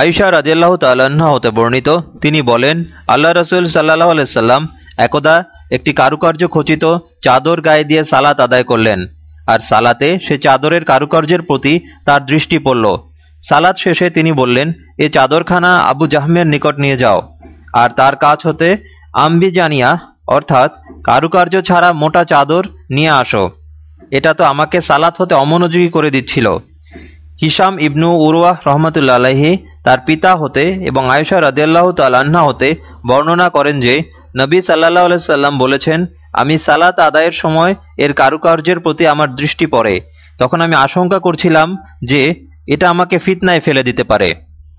আয়ুষা রাজিয়াল্লাহ তাল্লাহ্ন হতে বর্ণিত, তিনি বলেন, আল্লাহ রসুল সাল্লাহ আলাইসাল্লাম একদা একটি কারুকার্য খচিত চাদর গায়ে দিয়ে সালাত আদায় করলেন, আর সালাতে সে চাদরের কারুকার্যের প্রতি তার দৃষ্টি পড়ল। সালাত শেষে তিনি বললেন, এ চাদরখানা আবু জাহমের নিকট নিয়ে যাও, আর তার কাজ হতে আম্বিজানিয়া, অর্থাৎ কারুকার্য ছাড়া মোটা চাদর নিয়ে আসো। এটা তো আমাকে সালাত হতে অমনোযোগী করে দিচ্ছিল। হিসাম ইবনু উরওয়াহ রহমতুল্লা আলাহি তার পিতা হতে এবং আয়সা রাদিয়াল্লাহ তাল্লাহা হতে বর্ণনা করেন যে, নবী সাল্লাহ সাল্লাম বলেছেন, আমি সালাত আদায়ের সময় এর কারুকার্যের প্রতি আমার দৃষ্টি পড়ে। তখন আমি আশঙ্কা করছিলাম যে, এটা আমাকে ফিতনায় ফেলে দিতে পারে।